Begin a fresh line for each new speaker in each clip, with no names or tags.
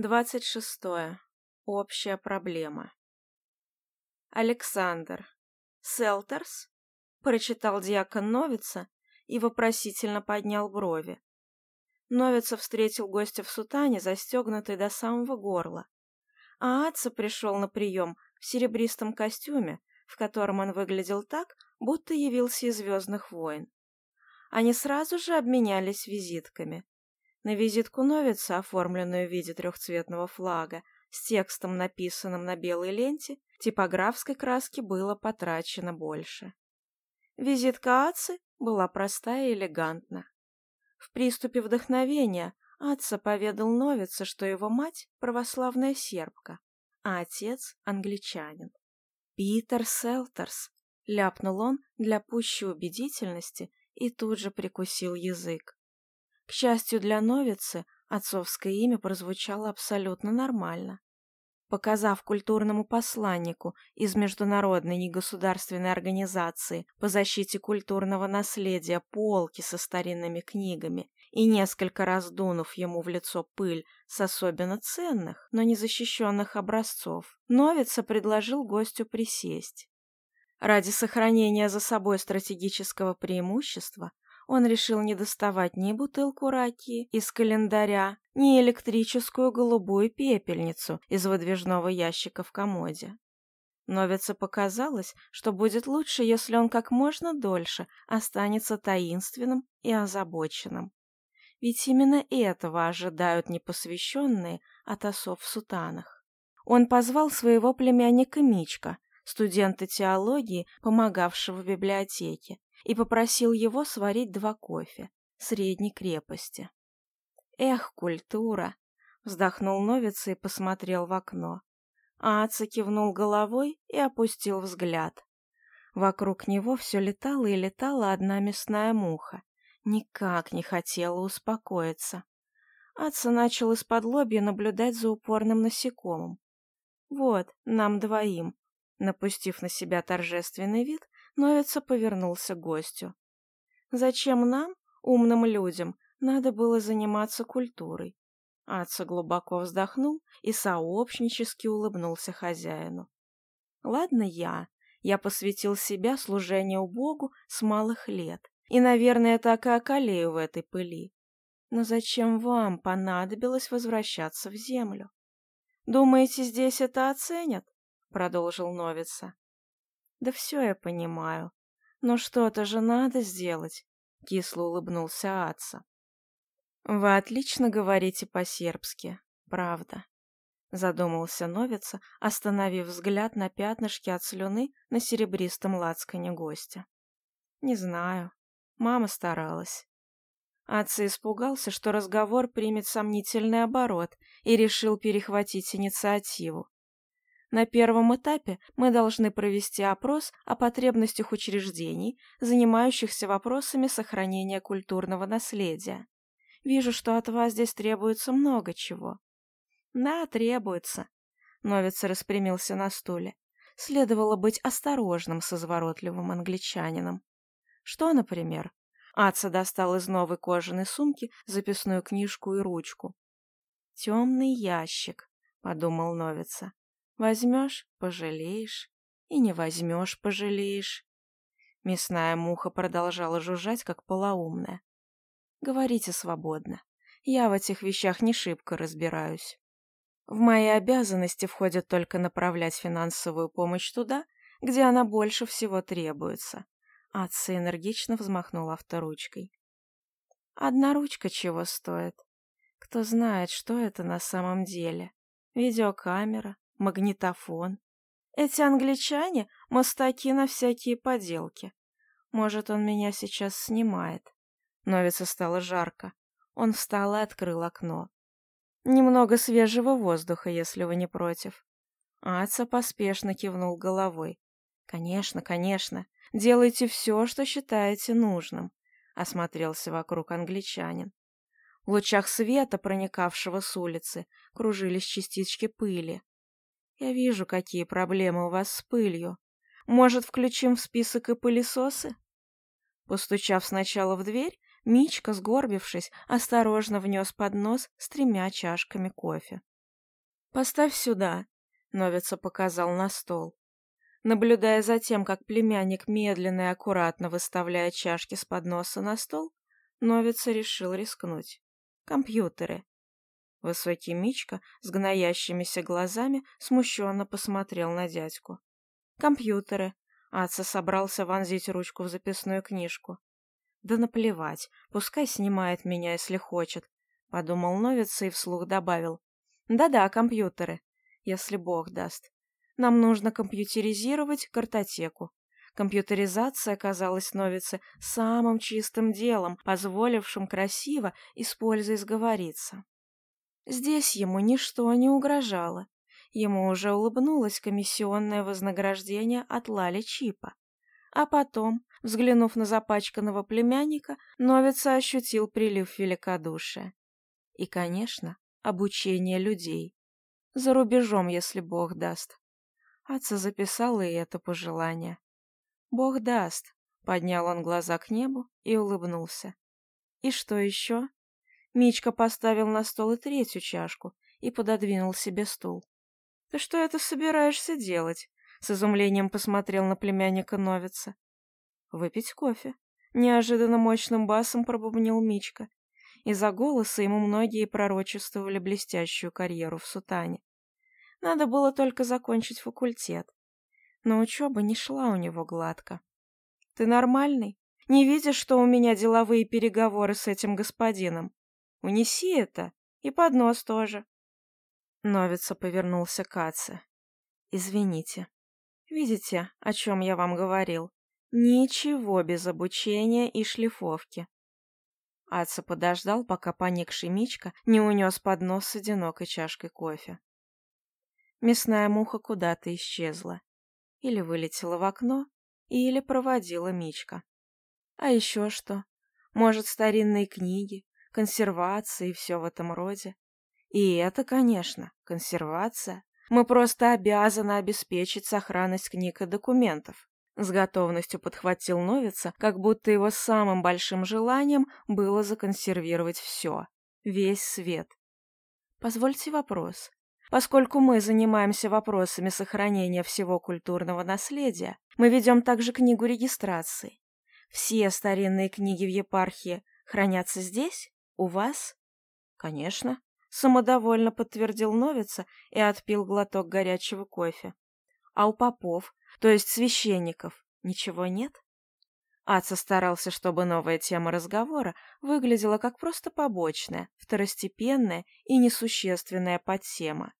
Двадцать шестое. Общая проблема. Александр. Селтерс? Прочитал диакон Новица и вопросительно поднял брови. Новица встретил гостя в сутане, застегнутой до самого горла. А Атца пришел на прием в серебристом костюме, в котором он выглядел так, будто явился из «Звездных войн». Они сразу же обменялись визитками – на визитку Новица, оформленную в виде трехцветного флага, с текстом, написанным на белой ленте, типографской краски было потрачено больше. Визитка Ацы была простая и элегантна. В приступе вдохновения Атца поведал Новице, что его мать – православная сербка, а отец – англичанин. «Питер Селтерс!» – ляпнул он для пущей убедительности и тут же прикусил язык. К счастью для новицы, отцовское имя прозвучало абсолютно нормально. Показав культурному посланнику из Международной негосударственной организации по защите культурного наследия полки со старинными книгами и несколько раз дунув ему в лицо пыль с особенно ценных, но незащищенных образцов, Новица предложил гостю присесть. Ради сохранения за собой стратегического преимущества он решил не доставать ни бутылку раки из календаря, ни электрическую голубую пепельницу из выдвижного ящика в комоде. Новице показалось, что будет лучше, если он как можно дольше останется таинственным и озабоченным. Ведь именно этого ожидают непосвященные от осов в сутанах. Он позвал своего племянника Мичка, студента теологии, помогавшего в библиотеке, и попросил его сварить два кофе средней крепости. «Эх, культура!» — вздохнул Новица и посмотрел в окно. Ааца кивнул головой и опустил взгляд. Вокруг него все летала и летала одна мясная муха. Никак не хотела успокоиться. Аца начал из-под лобья наблюдать за упорным насекомым. «Вот, нам двоим», — напустив на себя торжественный вид, Новица повернулся к гостю. «Зачем нам, умным людям, надо было заниматься культурой?» Аца глубоко вздохнул и сообщнически улыбнулся хозяину. «Ладно я. Я посвятил себя служению Богу с малых лет, и, наверное, так и околею в этой пыли. Но зачем вам понадобилось возвращаться в землю?» «Думаете, здесь это оценят?» — продолжил Новица. Да все я понимаю. Но что-то же надо сделать, кисло улыбнулся Атса. Вы отлично говорите по-сербски, правда. Задумался Новица, остановив взгляд на пятнышки от слюны на серебристом лацкане гостя. Не знаю. Мама старалась. Отца испугался, что разговор примет сомнительный оборот, и решил перехватить инициативу. На первом этапе мы должны провести опрос о потребностях учреждений, занимающихся вопросами сохранения культурного наследия. Вижу, что от вас здесь требуется много чего. Да, требуется. Новица распрямился на стуле. Следовало быть осторожным с изворотливым англичанином. Что, например? Аца достал из новой кожаной сумки записную книжку и ручку. «Темный ящик», — подумал Новица. Возьмешь – пожалеешь, и не возьмешь – пожалеешь. Мясная муха продолжала жужжать, как полоумная. Говорите свободно. Я в этих вещах не шибко разбираюсь. В мои обязанности входит только направлять финансовую помощь туда, где она больше всего требуется. Атса энергично взмахнула авторучкой. Одна ручка чего стоит? Кто знает, что это на самом деле? Видеокамера, магнитофон. Эти англичане — мастаки на всякие поделки. Может, он меня сейчас снимает. Новица стало жарко. Он встал и открыл окно. Немного свежего воздуха, если вы не против. Аца поспешно кивнул головой. Конечно, конечно. Делайте все, что считаете нужным. Осмотрелся вокруг англичанин. В лучах света, проникавшего с улицы, кружились частички пыли. Я вижу, какие проблемы у вас с пылью. Может, включим в список и пылесосы? Постучав сначала в дверь, Мичка, сгорбившись, осторожно внес поднос с тремя чашками кофе. «Поставь сюда», — Новица показал на стол. Наблюдая за тем, как племянник медленно и аккуратно выставляет чашки с подноса на стол, Новица решил рискнуть. Компьютеры. Высокий Мичка с гноящимися глазами смущенно посмотрел на дядьку. «Компьютеры». Аца собрался вонзить ручку в записную книжку. «Да наплевать, пускай снимает меня, если хочет», — подумал Новица и вслух добавил. «Да-да, компьютеры, если Бог даст. Нам нужно компьютеризировать картотеку». Компьютеризация оказалась Новице самым чистым делом, позволившим красиво и с пользой сговориться. Здесь ему ничто не угрожало. Ему уже улыбнулось комиссионное вознаграждение от Лали Чипа. А потом, взглянув на запачканного племянника, Новица ощутил прилив великодушия. И, конечно, обучение людей. За рубежом, если Бог даст. Отца записала и это пожелание. «Бог даст», — поднял он глаза к небу и улыбнулся. «И что еще?» Мичка поставил на стол и третью чашку и пододвинул себе стул. «Ты что это собираешься делать?» — с изумлением посмотрел на племянника Новица. «Выпить кофе», — неожиданно мощным басом пробубнил Мичка. Из-за голоса ему многие пророчествовали блестящую карьеру в Сутане. Надо было только закончить факультет. Но учеба не шла у него гладко. «Ты нормальный? Не видишь, что у меня деловые переговоры с этим господином?» Унеси это. И поднос тоже. Новица повернулся к Аце. «Извините. Видите, о чем я вам говорил? Ничего без обучения и шлифовки». Аца подождал, пока поникший Мичка не унес поднос с одинокой чашкой кофе. Мясная муха куда-то исчезла. Или вылетела в окно, или проводила Мичка. А еще что? Может, старинные книги? консервации и все в этом роде. И это, конечно, консервация. Мы просто обязаны обеспечить сохранность книг и документов. С готовностью подхватил Новица, как будто его самым большим желанием было законсервировать все. Весь свет. Позвольте вопрос. Поскольку мы занимаемся вопросами сохранения всего культурного наследия, мы ведем также книгу регистрации. Все старинные книги в епархии хранятся здесь? «У вас?» «Конечно», — самодовольно подтвердил Новица и отпил глоток горячего кофе. «А у попов, то есть священников, ничего нет?» Аца старался, чтобы новая тема разговора выглядела как просто побочная, второстепенная и несущественная подтема.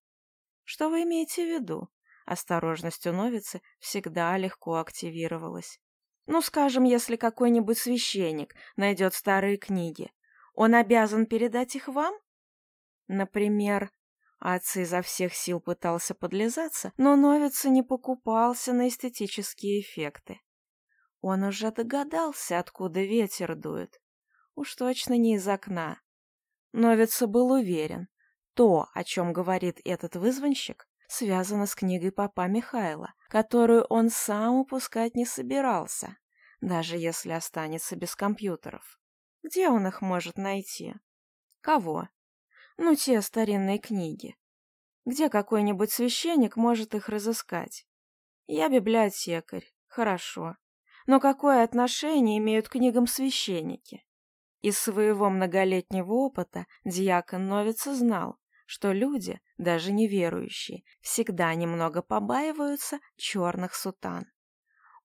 «Что вы имеете в виду?» Осторожность у новицы всегда легко активировалась. «Ну, скажем, если какой-нибудь священник найдет старые книги, он обязан передать их вам? Например, отцы изо всех сил пытался подлизаться, но Новица не покупался на эстетические эффекты. Он уже догадался, откуда ветер дует. Уж точно не из окна. Новица был уверен, то, о чем говорит этот вызванщик, связано с книгой Папа Михайла, которую он сам упускать не собирался, даже если останется без компьютеров. Где он их может найти? Кого? Ну, те старинные книги. Где какой-нибудь священник может их разыскать? Я библиотекарь, хорошо. Но какое отношение имеют к книгам священники? Из своего многолетнего опыта диакон Новица знал, что люди, даже неверующие, всегда немного побаиваются черных сутан.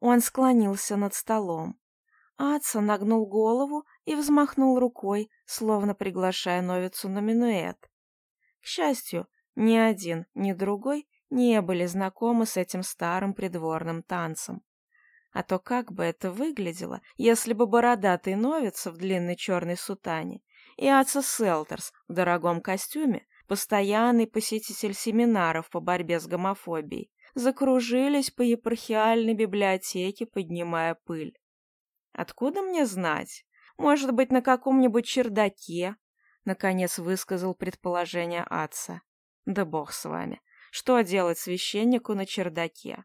Он склонился над столом. Атса нагнул голову и взмахнул рукой, словно приглашая Новицу на минуэт. К счастью, ни один, ни другой не были знакомы с этим старым придворным танцем. А то как бы это выглядело, если бы бородатый новица в длинной черной сутане и отца Селтерс в дорогом костюме, постоянный посетитель семинаров по борьбе с гомофобией, закружились по епархиальной библиотеке, поднимая пыль. Откуда мне знать? Может быть, на каком-нибудь чердаке?» Наконец высказал предположение отца. «Да бог с вами. Что делать священнику на чердаке?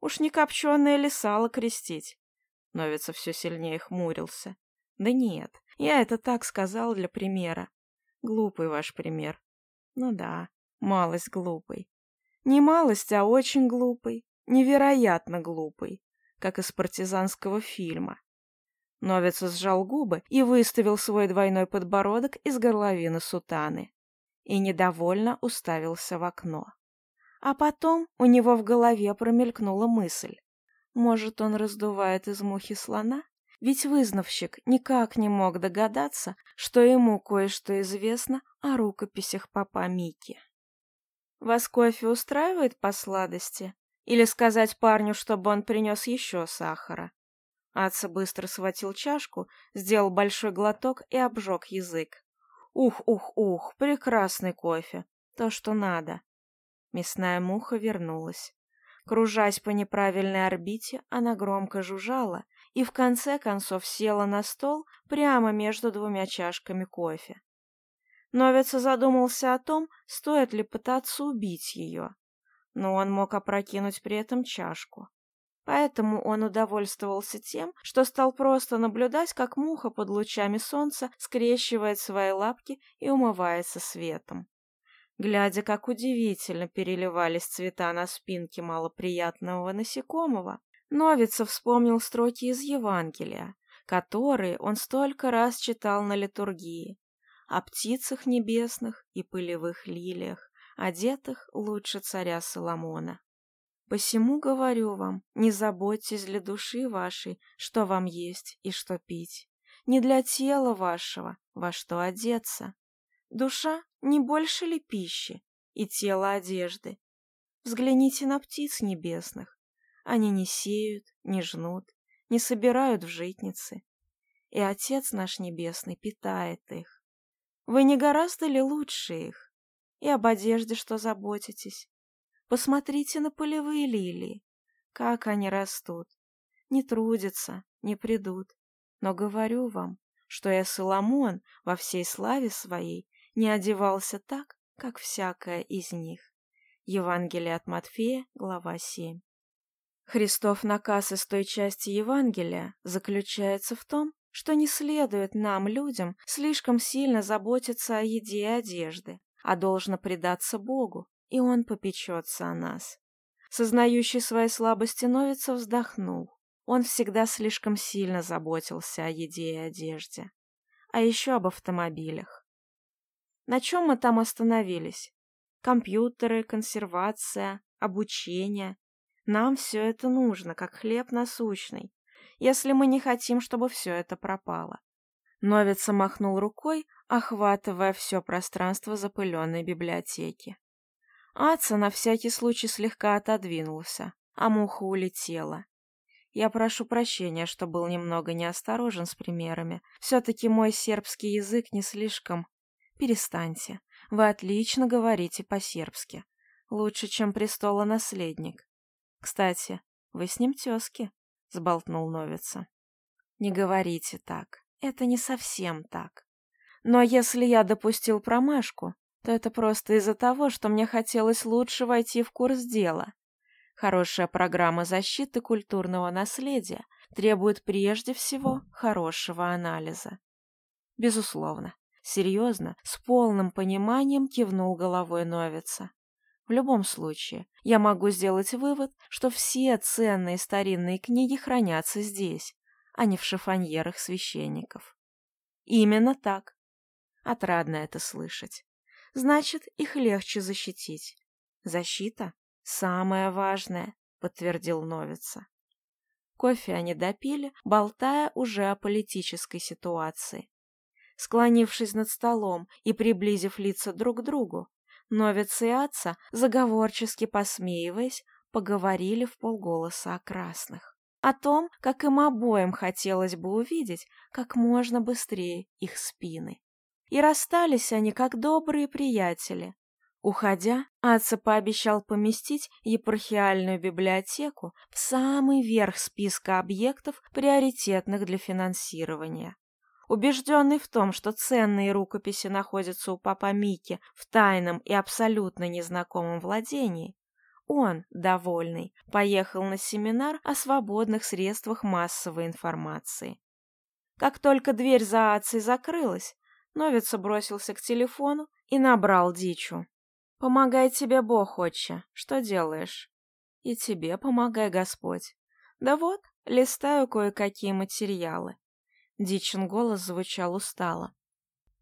Уж не копченое ли сало крестить?» Новица все сильнее хмурился. «Да нет, я это так сказал для примера. Глупый ваш пример. Ну да, малость глупый. Не малость, а очень глупый. Невероятно глупый. Как из партизанского фильма. Новец сжал губы и выставил свой двойной подбородок из горловины сутаны. И недовольно уставился в окно. А потом у него в голове промелькнула мысль. Может, он раздувает из мухи слона? Ведь вызновщик никак не мог догадаться, что ему кое-что известно о рукописях папа Мики. «Вас кофе устраивает по сладости? Или сказать парню, чтобы он принес еще сахара?» Аца быстро схватил чашку, сделал большой глоток и обжег язык. Ух, ух, ух, прекрасный кофе. То, что надо. Мясная муха вернулась. Кружась по неправильной орбите, она громко жужжала и в конце концов села на стол прямо между двумя чашками кофе. Новица задумался о том, стоит ли пытаться убить ее. Но он мог опрокинуть при этом чашку поэтому он удовольствовался тем, что стал просто наблюдать, как муха под лучами солнца скрещивает свои лапки и умывается светом. Глядя, как удивительно переливались цвета на спинке малоприятного насекомого, Новица вспомнил строки из Евангелия, которые он столько раз читал на литургии, о птицах небесных и пылевых лилиях, одетых лучше царя Соломона. Посему говорю вам, не заботьтесь для души вашей, что вам есть и что пить, не для тела вашего, во что одеться. Душа не больше ли пищи и тело одежды? Взгляните на птиц небесных. Они не сеют, не жнут, не собирают в житницы. И Отец наш Небесный питает их. Вы не гораздо ли лучше их? И об одежде что заботитесь? Посмотрите на полевые лилии. Как они растут. Не трудятся, не придут. Но говорю вам, что я Соломон во всей славе своей не одевался так, как всякая из них. Евангелие от Матфея, глава 7. Христов наказ из той части Евангелия заключается в том, что не следует нам, людям, слишком сильно заботиться о еде и одежде, а должно предаться Богу, и он попечется о нас. Сознающий свои слабости Новицев вздохнул. Он всегда слишком сильно заботился о еде и одежде. А еще об автомобилях. На чем мы там остановились? Компьютеры, консервация, обучение. Нам все это нужно, как хлеб насущный, если мы не хотим, чтобы все это пропало. Новица махнул рукой, охватывая все пространство запыленной библиотеки. Аца на всякий случай слегка отодвинулся, а муха улетела. Я прошу прощения, что был немного неосторожен с примерами. Все-таки мой сербский язык не слишком... Перестаньте. Вы отлично говорите по-сербски. Лучше, чем престолонаследник. Кстати, вы с ним тезки, — сболтнул Новица. Не говорите так. Это не совсем так. Но если я допустил промашку, то это просто из-за того, что мне хотелось лучше войти в курс дела. Хорошая программа защиты культурного наследия требует прежде всего хорошего анализа. Безусловно, серьезно, с полным пониманием кивнул головой Новица. В любом случае, я могу сделать вывод, что все ценные старинные книги хранятся здесь, а не в шифоньерах священников. Именно так. Отрадно это слышать значит, их легче защитить. Защита — самое важное, — подтвердил Новица. Кофе они допили, болтая уже о политической ситуации. Склонившись над столом и приблизив лица друг к другу, Новица и отца заговорчески посмеиваясь, поговорили в полголоса о красных. О том, как им обоим хотелось бы увидеть как можно быстрее их спины и расстались они как добрые приятели. Уходя, Аца пообещал поместить епархиальную библиотеку в самый верх списка объектов, приоритетных для финансирования. Убежденный в том, что ценные рукописи находятся у папа Мики в тайном и абсолютно незнакомом владении, он, довольный, поехал на семинар о свободных средствах массовой информации. Как только дверь за Ацей закрылась, Новица бросился к телефону и набрал дичу. «Помогай тебе Бог, отче, что делаешь?» «И тебе помогай Господь». «Да вот, листаю кое-какие материалы». Дичин голос звучал устало.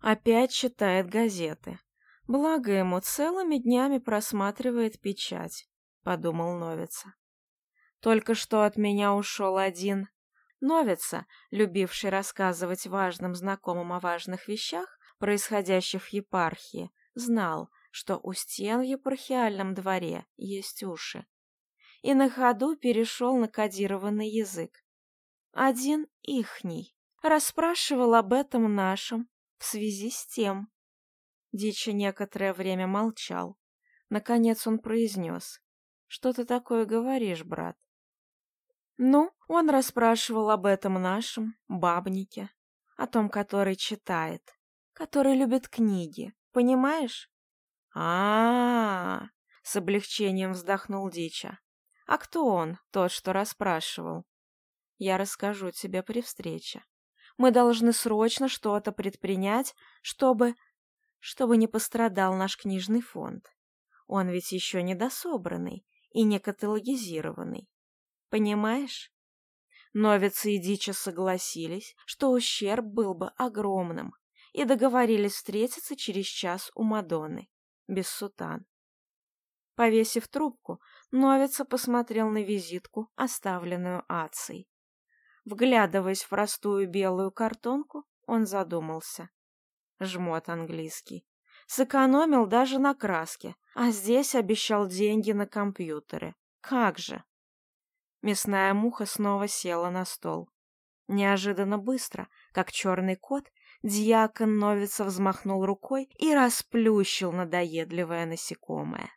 Опять читает газеты. Благо ему целыми днями просматривает печать, подумал Новица. Только что от меня ушел один Новица, любивший рассказывать важным знакомым о важных вещах, происходящих в епархии, знал, что у стен в епархиальном дворе есть уши. И на ходу перешел на кодированный язык. Один ихний. Расспрашивал об этом нашем в связи с тем. Дичи некоторое время молчал. Наконец он произнес. «Что ты такое говоришь, брат?» Он расспрашивал об этом нашем, бабнике, о том, который читает, который любит книги, понимаешь? а, -а, -а с облегчением вздохнул Дича. «А кто он, тот, что расспрашивал?» «Я расскажу тебе при встрече. Мы должны срочно что-то предпринять, чтобы... чтобы не пострадал наш книжный фонд. Он ведь еще не дособранный и не каталогизированный. Понимаешь?» Новицы и Дича согласились, что ущерб был бы огромным, и договорились встретиться через час у Мадонны, без сутан. Повесив трубку, Новица посмотрел на визитку, оставленную Ацией. Вглядываясь в простую белую картонку, он задумался. Жмот английский. Сэкономил даже на краске, а здесь обещал деньги на компьютеры. Как же! Мясная муха снова села на стол. Неожиданно быстро, как черный кот, дьякон Новица взмахнул рукой и расплющил надоедливое насекомое.